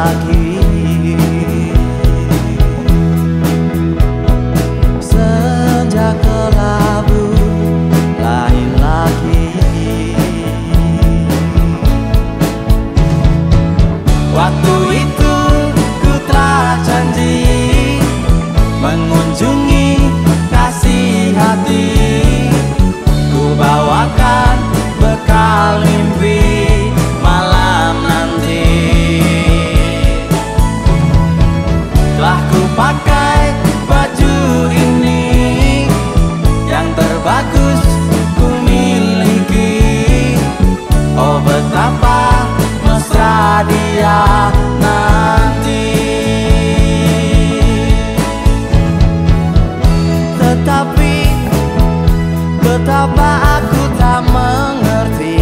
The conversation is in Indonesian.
lagi. Senja kelabu lain lagi. Waktu Tetapi Betapa aku tak mengerti